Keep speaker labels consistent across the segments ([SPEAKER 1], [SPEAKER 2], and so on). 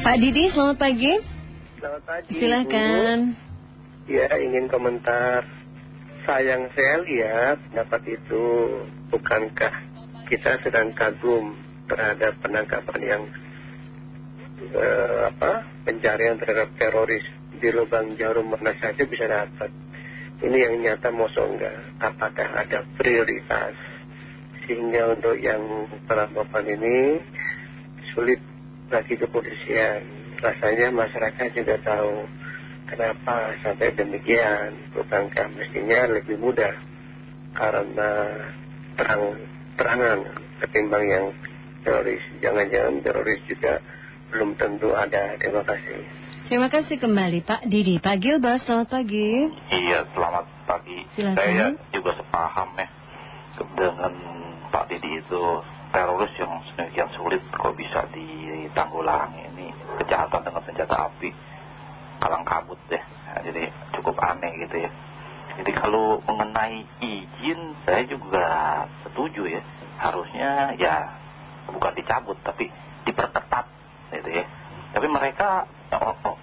[SPEAKER 1] Pak Didi, selamat pagi.
[SPEAKER 2] Selamat pagi.
[SPEAKER 1] Silakan.
[SPEAKER 2] Ya, ingin komentar. Sayang saya lihat dapat itu bukankah kita sedang kagum terhadap penangkapan yang eh, apa pencarian terhadap teroris di lubang jarum mana saja bisa dapat. Ini yang nyata mosok enggak. Apakah ada prioritas sehingga untuk yang perampokan ini sulit bagi kepolisian. Rasanya masyarakat juga tahu kenapa sampai demikian. Bukankah mestinya lebih mudah karena terang terangan ketimbang yang teroris. Jangan-jangan teroris juga belum tentu ada. Terima kasih.
[SPEAKER 1] Terima kasih kembali Pak Didi. Pak Gilbert, selamat pagi.
[SPEAKER 3] Iya, selamat pagi.
[SPEAKER 1] Silakan.
[SPEAKER 3] Saya juga sepaham ya dengan Pak Didi itu teroris yang sedemikian sulit kok bisa ditanggulangi ini kejahatan dengan senjata api kalang kabut ya. Jadi cukup aneh gitu ya. Jadi kalau mengenai izin saya juga setuju ya. Harusnya ya bukan dicabut tapi diperketat gitu ya. Tapi mereka oh, oh,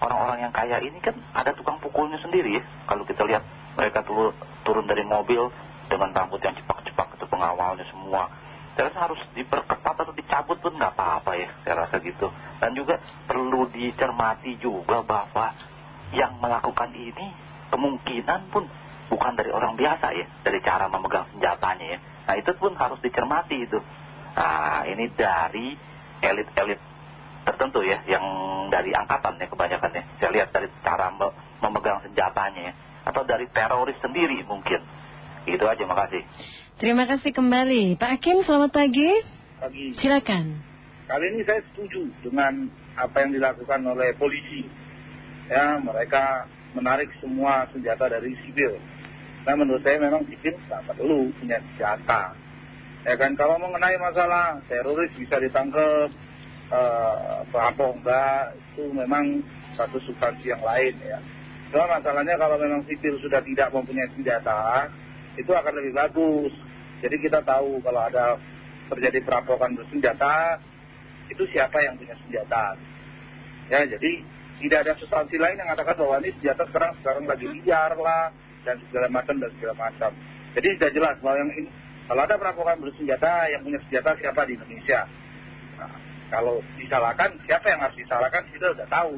[SPEAKER 3] orang-orang yang kaya ini kan ada tukang pukulnya sendiri ya. Kalau kita lihat mereka turun dari mobil dengan rambut yang cepak-cepak itu pengawalnya semua. Saya rasa harus diperketat atau dicabut pun nggak apa-apa ya, saya rasa gitu. Dan juga perlu dicermati juga bahwa yang melakukan ini kemungkinan pun bukan dari orang biasa ya, dari cara memegang senjatanya ya. Nah itu pun harus dicermati itu. Nah ini dari elit-elit tertentu ya, yang dari angkatan ya kebanyakan ya. Saya lihat dari cara memegang senjatanya ya. Atau dari teroris sendiri mungkin. Itu aja, makasih.
[SPEAKER 1] Terima kasih kembali. Pak Hakim, selamat pagi.
[SPEAKER 4] Pagi.
[SPEAKER 1] Silakan.
[SPEAKER 4] Kali ini saya setuju dengan apa yang dilakukan oleh polisi. Ya, mereka menarik semua senjata dari sipil. Nah, menurut saya memang sipil tak perlu punya senjata. Ya kan, kalau mengenai masalah teroris bisa ditangkap, eh, perampok enggak, itu memang satu substansi yang lain ya. Cuma masalahnya kalau memang sipil sudah tidak mempunyai senjata, itu akan lebih bagus. Jadi kita tahu kalau ada terjadi perampokan bersenjata, itu siapa yang punya senjata. Ya, jadi tidak ada substansi lain yang mengatakan bahwa ini senjata sekarang sekarang lagi liar lah dan segala macam dan segala macam. Jadi sudah jelas bahwa yang ini kalau ada perampokan bersenjata yang punya senjata siapa di Indonesia. Nah, kalau disalahkan siapa yang harus disalahkan kita sudah tahu.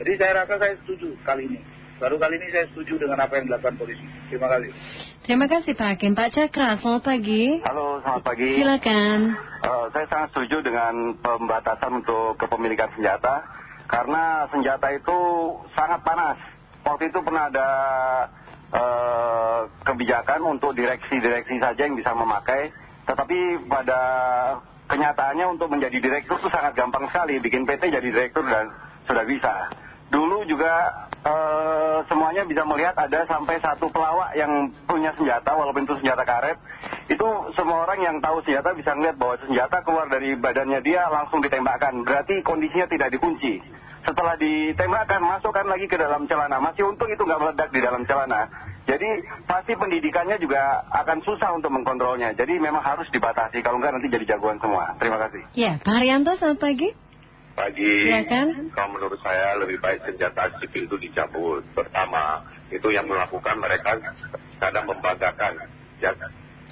[SPEAKER 4] Jadi saya rasa saya setuju kali ini. Baru kali ini saya setuju dengan apa yang dilakukan polisi. Terima kasih.
[SPEAKER 1] Terima kasih Pak Hakim. Pak Cakra, selamat pagi.
[SPEAKER 5] Halo, selamat pagi.
[SPEAKER 1] Silakan.
[SPEAKER 5] Eh, saya sangat setuju dengan pembatasan untuk kepemilikan senjata. Karena senjata itu sangat panas. Waktu itu pernah ada eh, kebijakan untuk direksi-direksi saja yang bisa memakai. Tetapi pada kenyataannya untuk menjadi direktur itu sangat gampang sekali. Bikin PT jadi direktur dan sudah bisa. Dulu juga eh, semuanya bisa melihat ada sampai satu pelawak yang punya senjata walaupun itu senjata karet. Itu semua orang yang tahu senjata bisa melihat bahwa senjata keluar dari badannya dia langsung ditembakkan. Berarti kondisinya tidak dikunci. Setelah ditembakkan, masukkan lagi ke dalam celana. Masih untung itu nggak meledak di dalam celana. Jadi pasti pendidikannya juga akan susah untuk mengkontrolnya. Jadi memang harus dibatasi. Kalau nggak nanti jadi jagoan semua. Terima kasih.
[SPEAKER 1] Ya, Pak Haryanto, selamat pagi.
[SPEAKER 6] Pagi,
[SPEAKER 1] Silakan.
[SPEAKER 6] kalau menurut saya lebih baik senjata sipil itu dicabut. Pertama, itu yang melakukan mereka kadang membanggakan. Ya,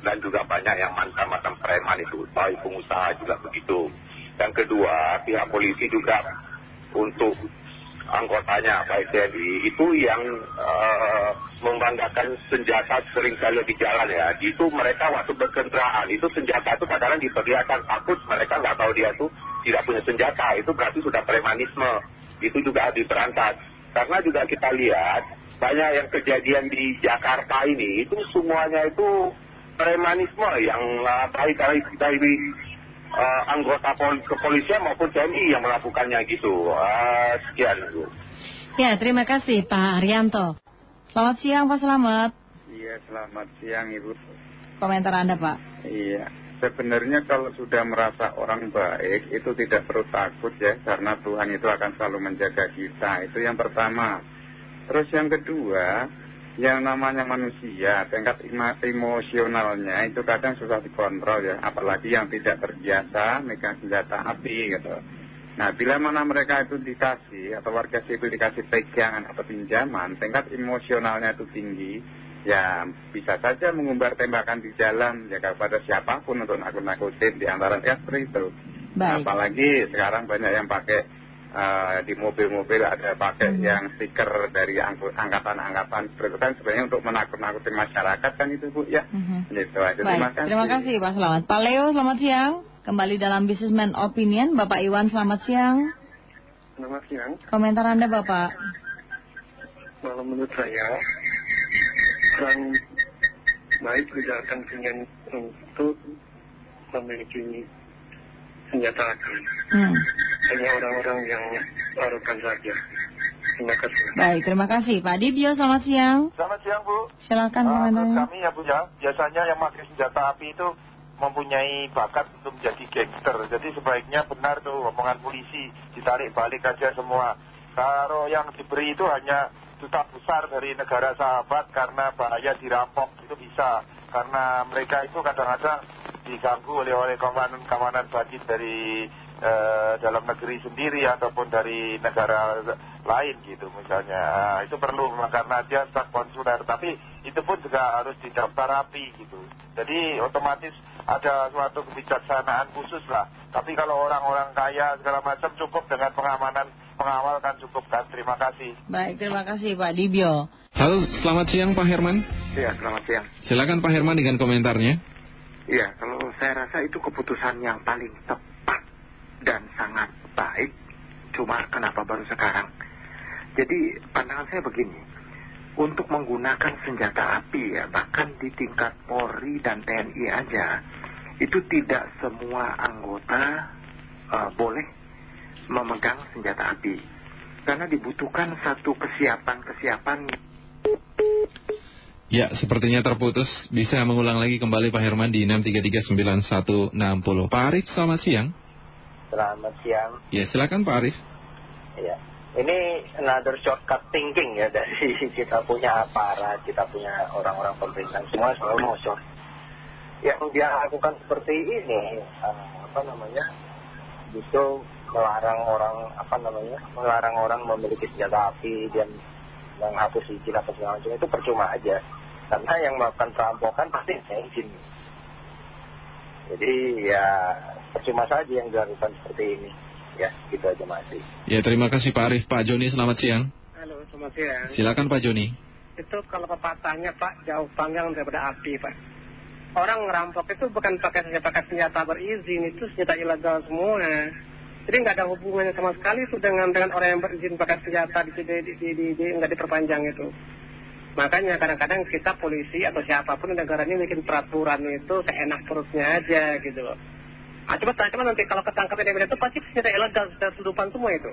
[SPEAKER 6] dan juga banyak yang mantan-mantan preman itu, baik pengusaha juga begitu. Yang kedua, pihak polisi juga untuk anggotanya, baik TNI, itu yang eh, membanggakan senjata sering kali di jalan ya. Itu mereka waktu berkendaraan, itu senjata itu kadang diperlihatkan takut, mereka nggak tahu dia tuh tidak punya senjata. Itu berarti sudah premanisme. Itu juga harus diberantas. Karena juga kita lihat, banyak yang kejadian di Jakarta ini, itu semuanya itu premanisme yang baik dari, dari eh, anggota pol kepolisian maupun TNI yang melakukannya gitu. Eh, sekian.
[SPEAKER 1] Ya, terima kasih Pak Haryanto. Selamat siang Pak Selamat.
[SPEAKER 4] Iya, selamat siang Ibu.
[SPEAKER 1] Komentar Anda Pak.
[SPEAKER 4] Iya, sebenarnya kalau sudah merasa orang baik itu tidak perlu takut ya, karena Tuhan itu akan selalu menjaga kita. Itu yang pertama. Terus yang kedua, yang namanya manusia, tingkat emo- emosionalnya itu kadang susah dikontrol ya, apalagi yang tidak terbiasa megang senjata api gitu.
[SPEAKER 7] Nah, bila mana mereka itu dikasih atau warga sipil dikasih pegangan atau pinjaman, tingkat emosionalnya itu tinggi, ya bisa saja mengumbar tembakan di jalan ya kepada siapa pun untuk nakut-nakutin di antara seperti itu.
[SPEAKER 1] Baik.
[SPEAKER 7] Apalagi sekarang banyak yang pakai eh, di mobil-mobil ada pakai yang stiker dari angkatan-angkatan seperti itu kan sebenarnya untuk menakut-nakutin masyarakat kan itu Bu ya.
[SPEAKER 1] Mhm.
[SPEAKER 7] Gitu.
[SPEAKER 1] Baik, terima kasih Pak Selamat. Pak Leo, selamat siang. Kembali dalam Businessman Opinion, Bapak Iwan, selamat siang.
[SPEAKER 2] Selamat siang.
[SPEAKER 1] Komentar Anda, Bapak.
[SPEAKER 2] Kalau menurut saya, kurang baik tidak akan ingin untuk memiliki senjata api.
[SPEAKER 1] Hmm.
[SPEAKER 2] Hanya orang-orang yang arogan saja. Terima kasih.
[SPEAKER 1] Baik, terima kasih. Pak Dibio, selamat siang.
[SPEAKER 8] Selamat siang Bu.
[SPEAKER 1] Silakan komentarnya.
[SPEAKER 8] kami ya Bu ya, biasanya yang pakai senjata api itu mempunyai bakat untuk menjadi gangster. Jadi sebaiknya benar tuh omongan polisi, ditarik balik aja semua. Kalau yang diberi itu hanya duta besar dari negara sahabat karena bahaya dirampok itu bisa. Karena mereka itu kadang-kadang diganggu oleh oleh kawanan-kawanan bajin dari eh, dalam negeri sendiri ataupun dari negara lain gitu misalnya. Ah, itu perlu karena dia staf konsuler. Tapi itu pun juga harus didaftar rapi gitu. Jadi otomatis ada suatu kebijaksanaan khusus lah. Tapi kalau orang-orang kaya segala macam cukup dengan pengamanan pengawal kan cukup kan. Terima kasih.
[SPEAKER 1] Baik, terima kasih Pak Dibio.
[SPEAKER 9] Halo, selamat siang Pak Herman.
[SPEAKER 10] Iya, selamat siang.
[SPEAKER 9] Silakan Pak Herman dengan komentarnya.
[SPEAKER 10] Iya, kalau saya rasa itu keputusan yang paling tepat dan sangat baik. Cuma kenapa baru sekarang? Jadi pandangan saya begini, untuk menggunakan senjata api ya, bahkan di tingkat Polri dan TNI aja, itu tidak semua anggota eh, boleh memegang senjata api. Karena dibutuhkan satu kesiapan-kesiapan
[SPEAKER 9] Ya, sepertinya terputus. Bisa mengulang lagi kembali Pak Herman di 6339160. Pak Arif, selamat siang.
[SPEAKER 11] Selamat siang.
[SPEAKER 9] Ya, silakan Pak Arif.
[SPEAKER 11] Ya. Ini another shortcut thinking ya dari kita punya aparat, kita punya orang-orang pemerintahan semua selalu mau short. Yang dia lakukan seperti ini, eh, apa namanya, justru melarang orang, apa namanya, melarang orang memiliki senjata api dan menghapus izin apa segala macam itu percuma aja. Karena yang melakukan perampokan pasti punya izin. Jadi ya percuma saja yang dilakukan seperti ini. Ya, gitu aja masih.
[SPEAKER 9] Ya, terima kasih Pak Arif. Pak Joni, selamat siang.
[SPEAKER 12] Halo, selamat siang.
[SPEAKER 9] Silakan Pak Joni.
[SPEAKER 12] Itu kalau pepatahnya Pak, jauh panggang daripada api Pak. Orang ngerampok itu bukan pakai senjata, pakai senjata berizin, itu senjata ilegal semua. Jadi nggak ada hubungannya sama sekali itu dengan dengan orang yang berizin pakai senjata di, di, di, di, di, di nggak diperpanjang itu. Makanya kadang-kadang kita polisi atau siapa pun negara ini bikin peraturan itu seenak perutnya aja gitu loh. Ah, cuma nanti kalau ketangkap yang itu pasti senjata ilegal, senjata seludupan semua itu.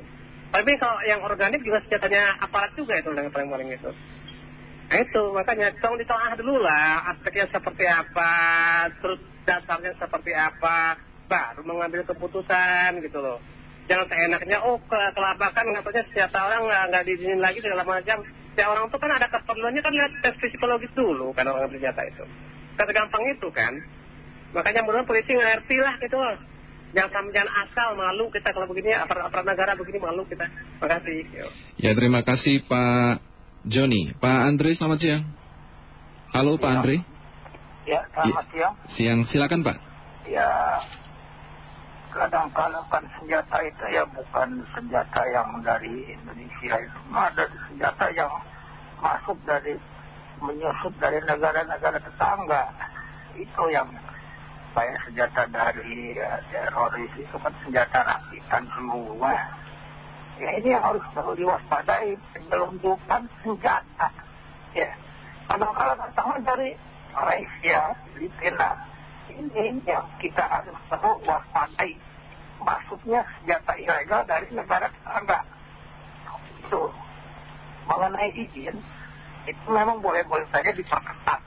[SPEAKER 12] Tapi kalau yang organik juga senjatanya aparat juga itu yang paling-paling itu. Nah itu makanya tolong ditelaah dulu lah aspeknya seperti apa, terus dasarnya seperti apa, baru mengambil keputusan gitu loh. Jangan seenaknya, oh ke kelabakan katanya senjata orang nggak diizinin lagi segala macam. Ya orang tuh kan ada keperluannya kan lihat tes psikologis dulu kan orang bersenjata itu. Kan gampang itu kan. Makanya mudah polisi ngerti lah gitu loh. Jangan jangan asal malu kita kalau begini aparat-aparat negara begini malu kita. Makasih. Yo.
[SPEAKER 9] Ya, terima kasih Pak Joni. Pak Andre, selamat siang. Halo Pak Andre.
[SPEAKER 13] Ya, selamat siang.
[SPEAKER 9] Siang, silakan Pak.
[SPEAKER 13] Ya, kadang-kadang kan senjata itu ya bukan senjata yang dari Indonesia itu, dari senjata yang masuk dari menyusup dari negara-negara tetangga. Itu yang kayak senjata dari ya, teroris itu kan senjata rakitan semua. Ya ini yang harus perlu diwaspadai penyelundupan senjata. Ya, kadang-kadang datangnya dari Malaysia, Filipina. Ini yang kita harus perlu waspadai. Masuknya senjata ilegal dari negara tetangga. Itu. Mengenai izin, itu memang boleh-boleh saja diperketat.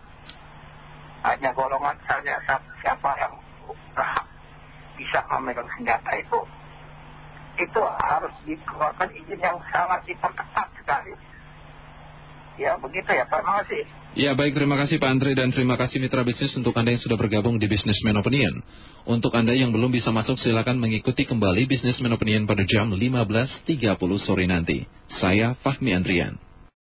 [SPEAKER 13] Hanya golongan saja siapa yang berhak bisa memegang senjata itu. Itu harus dikeluarkan izin yang sangat diperketat sekali. Ya begitu ya Pak, makasih.
[SPEAKER 9] Ya baik terima kasih Pak Andre dan terima kasih mitra bisnis untuk Anda yang sudah bergabung di Businessman Opinion. Untuk Anda yang belum bisa masuk silakan mengikuti kembali Businessman Opinion pada jam 15.30 sore nanti. Saya Fahmi Andrian.